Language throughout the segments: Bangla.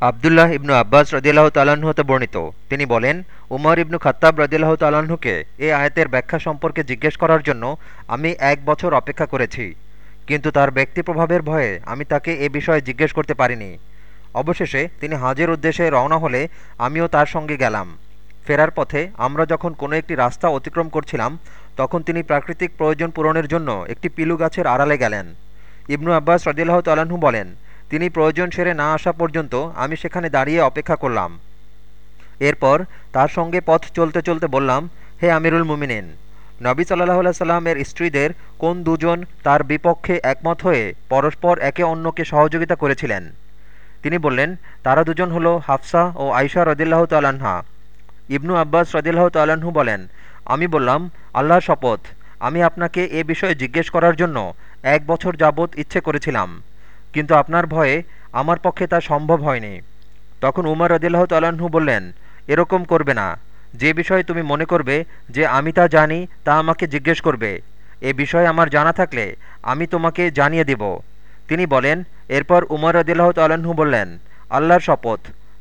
আবদুল্লাহ ইবনু আব্বাস রদিল্লাহ তাল্লাহ্ন হতে বর্ণিত। তিনি বলেন, উমর ইবনু খাত্তাব রদিল্লাহ তাল্লাহ্নকে এ আয়াতের ব্যাখ্যা সম্পর্কে জিজ্ঞেস করার জন্য আমি এক বছর অপেক্ষা করেছি। কিন্তু তার ব্যক্তি প্রভাবের ভয়ে আমি তাকে এ বিষয়ে জিজ্ঞেস করতে পারিনি। অবশেষে তিনি হাজের উদ্দেশ্যে রওনা হলে আমিও তার সঙ্গে গেলাম। ফেরার পথে আমরা যখন কোনো একটি রাস্তা অতিক্রম করছিলাম, তখন তিনি প্রাকৃতিক প্রয়োজন পূরণের জন্য একটি পিলু গাছের আড়ালে গেলেন। ইবনু আব্বাস রদিল্লাহ তাল্লাহ্ন বলেন তিনি প্রয়োজন সেরে না আসা পর্যন্ত আমি সেখানে দাঁড়িয়ে অপেক্ষা করলাম। এরপর তার সঙ্গে পথ চলতে চলতে বললাম, হে আমিরুল মুমিনিন, নবী সাল্লাহ সাল্লামের স্ত্রীদের কোন দুজন তার বিপক্ষে একমত হয়ে পরস্পর একে অন্যকে সহযোগিতা করেছিলেন? তিনি বললেন, তারা দুজন হলো হাফসা ও আয়সা রদিল্লাহ তাল্লাহা ইবনু আব্বাস রদিল্লাহ তাল্লাহ্ন বলেন, আমি বললাম, আল্লাহর শপথ, আমি আপনাকে এ বিষয়ে জিজ্ঞেস করার জন্য এক বছর যাবৎ ইচ্ছে করেছিলাম। কিন্তু আপনার ভয়ে আমার পক্ষে তা সম্ভব হয়নি। তখন উমর রদিল্লাহ তাল্লাহ্ন বললেন, এরকম করবে না। যে বিষয়ে তুমি মনে করবে যে আমি তা জানি, তা আমাকে জিজ্ঞেস করবে। এ বিষয়ে আমার জানা থাকলে আমি তোমাকে জানিয়ে দেব। তিনি বলেন, এরপর উমর রদিল্লাহ তাল্লাহ্ন বললেন, আল্লাহর শপথ।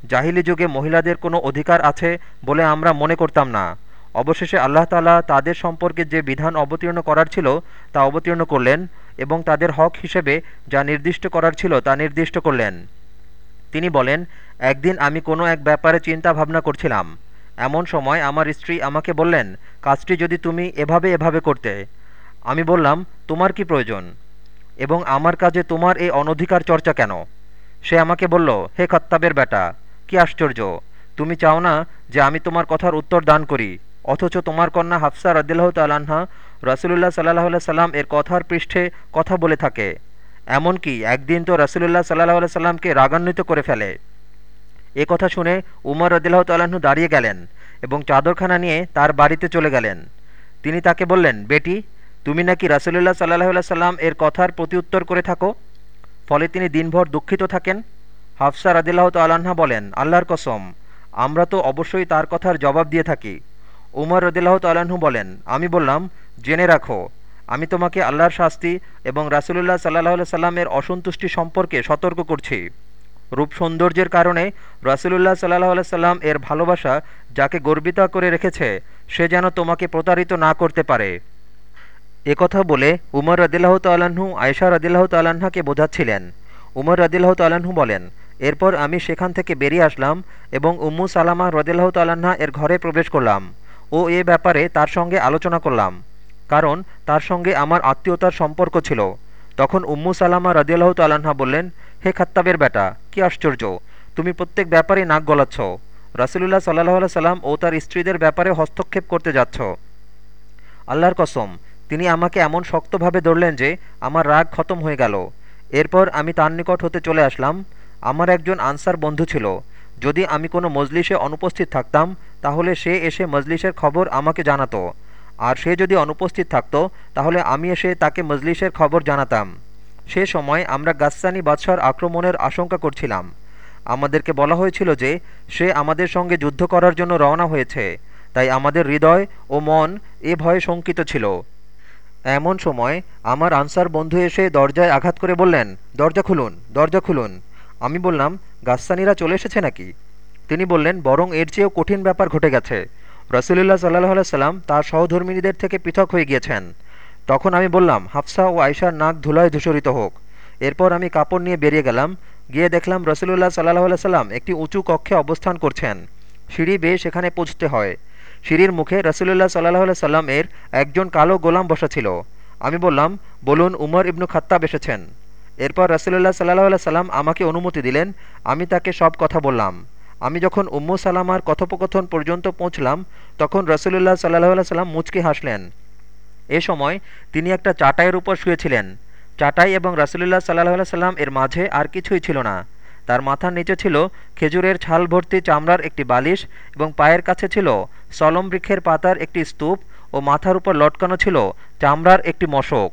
জাহিলি যুগে মহিলাদের কোনো অধিকার আছে বলে আমরা মনে করতাম না। অবশেষে আল্লাহ তালা তাদের সম্পর্কে যে বিধান অবতীর্ণ করার ছিল, তা অবতীর্ণ করলেন এবং তাদের হক হিসেবে যা নির্দিষ্ট করার ছিল তা নির্দিষ্ট করলেন। তিনি বলেন, একদিন আমি কোনো এক ব্যাপারে চিন্তা ভাবনা করছিলাম। এমন সময় আমার স্ত্রী আমাকে বললেন, কাজটি যদি তুমি এভাবে এভাবে করতে, আমি বললাম, তোমার কি প্রয়োজন? এবং আমার কাজে তোমার এই অনধিকার চর্চা কেন? সে আমাকে বলল, হে খত্তাবের বেটা, কি আশ্চর্য! তুমি চাও না যে আমি তোমার কথার উত্তর দান করি, অথচ তোমার কন্যা হাফসা রদিল্লাহ তাল্লাহা রসুলুল্লাহ সাল্লাহ সাল্লাম এর কথার পৃষ্ঠে কথা বলে থাকে। এমনকি একদিন তো রসুলুল্লাহ সাল্লাহ সাল্লামকে রাগান্বিত করে ফেলে। এ কথা শুনে উমর রদিল্লাহ তাল্লাহ্ন দাঁড়িয়ে গেলেন এবং চাদরখানা নিয়ে তার বাড়িতে চলে গেলেন। তিনি তাকে বললেন, বেটি, তুমি নাকি রাসুলুল্লাহ সাল্লাহ সাল্লাম এর কথার প্রতিউত্তর করে থাকো? ফলে তিনি দিনভর দুঃখিত থাকেন? হাফসা রাদিল্লাহ তাল্লাহা বলেন, আল্লাহর কসম, আমরা তো অবশ্যই তার কথার জবাব দিয়ে থাকি। উমর রদিল্লাহ তাল্লাহ্ন বলেন, আমি বললাম, জেনে রাখো, আমি তোমাকে আল্লাহর শাস্তি এবং রাসুলুল্লাহ সাল্লাহ সাল্লামের অসন্তুষ্টি সম্পর্কে সতর্ক করছি। রূপ সৌন্দর্যের কারণে রাসুলুল্লাহ সাল্লাহ সাল্লাম এর ভালোবাসা যাকে গর্বিত করে রেখেছে, সে যেন তোমাকে প্রতারিত না করতে পারে। কথা বলে উমর রদিল্লাহ তাল্লাহ্ন আয়সা রদিল্লাহ তাল্লাহাকে বোঝাচ্ছিলেন। উমর রদিল্লাহ তাল্লাহ্ন বলেন, এরপর আমি সেখান থেকে বেরিয়ে আসলাম এবং উম্মু সালামা রদিল্লাহ তাল্লাহা এর ঘরে প্রবেশ করলাম। ও এ ব্যাপারে তার সঙ্গে আলোচনা করলাম। কারণ তার সঙ্গে আমার আত্মীয়তার সম্পর্ক ছিল। তখন উম্মু সালামা রদিয়াল্লাহ তাল্লাহা বললেন, হে খাত্তাবের বেটা, কি আশ্চর্য! তুমি প্রত্যেক ব্যাপারে নাক গলাচ্ছ। রাসুলুল্লাহ সাল্লাহ সাল্লাম ও তার স্ত্রীদের ব্যাপারে হস্তক্ষেপ করতে যাচ্ছ। আল্লাহর কসম, তিনি আমাকে এমন শক্তভাবে ধরলেন যে আমার রাগ খতম হয়ে গেল। এরপর আমি তার নিকট হতে চলে আসলাম। আমার একজন আনসার বন্ধু ছিল। যদি আমি কোনো মজলিসে অনুপস্থিত থাকতাম, তাহলে সে এসে মজলিসের খবর আমাকে জানাতো। আর সে যদি অনুপস্থিত থাকত, তাহলে আমি এসে তাকে মজলিসের খবর জানাতাম। সে সময় আমরা গাস্সানি বাদশার আক্রমণের আশঙ্কা করছিলাম। আমাদেরকে বলা হয়েছিল যে, সে আমাদের সঙ্গে যুদ্ধ করার জন্য রওনা হয়েছে। তাই আমাদের হৃদয় ও মন এ ভয়ে শঙ্কিত ছিল। এমন সময় আমার আনসার বন্ধু এসে দরজায় আঘাত করে বললেন, দরজা খুলুন দরজা খুলুন। আমি বললাম, গাস্সানিরা চলে এসেছে নাকি? তিনি বললেন, বরং এর চেয়েও কঠিন ব্যাপার ঘটে গেছে। রসুলুল্লাহ সাল্লাহ সাল্লাম তার সহধর্মিনীদের থেকে পৃথক হয়ে গিয়েছেন। তখন আমি বললাম, হাফসা ও আয়সার নাক ধুলায় ধূসরিত হোক। এরপর আমি কাপড় নিয়ে বেরিয়ে গেলাম, গিয়ে দেখলাম রসুলুল্লাহ সাল্লাহ সাল্লাম একটি উঁচু কক্ষে অবস্থান করছেন। সিঁড়ি বেয়ে সেখানে পৌঁছতে হয়। সিঁড়ির মুখে রসুলুল্লাহ সাল্লাহ সাল্লাম এর একজন কালো গোলাম বসা ছিল। আমি বললাম, বলুন উমর ইবনু খাত্তাব এসেছেন। এরপর রসুলুল্লাহ সাল্লাহ সাল্লাম আমাকে অনুমতি দিলেন, আমি তাকে সব কথা বললাম। আমি যখন উম্মু সালামার কথোপকথন পর্যন্ত পৌঁছলাম, তখন রসুলুল্লাহ সাল্লাহ সাল্লাম মুচকে হাসলেন। এ সময় তিনি একটা চাটাইয়ের উপর শুয়েছিলেন। চাটাই এবং রাসুলুল্লাহ সাল্লাহ সাল্লাম এর মাঝে আর কিছুই ছিল না। তার মাথার নিচে ছিল খেজুরের ছাল ভর্তি চামড়ার একটি বালিশ এবং পায়ের কাছে ছিল সলম বৃক্ষের পাতার একটি স্তূপ ও মাথার উপর লটকানো ছিল চামড়ার একটি মশক।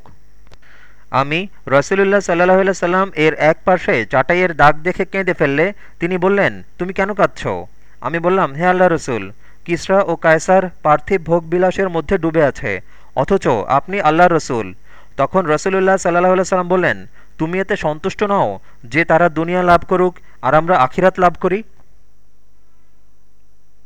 আমি রসুলুল্লাহ সাল্লাহ সাল্লাম এর এক পাশে চাটাইয়ের দাগ দেখে কেঁদে ফেললে তিনি বললেন, তুমি কেন কাঁদছ? আমি বললাম, হে আল্লাহ রসুল, কিসরা ও কায়সার পার্থিব ভোগ বিলাসের মধ্যে ডুবে আছে, অথচ আপনি আল্লাহ রসুল। তখন রসুলুল্লাহ সাল্লাহ সাল্লাম বললেন, তুমি এতে সন্তুষ্ট নও, যে তারা দুনিয়া লাভ করুক আর আমরা আখিরাত লাভ করি।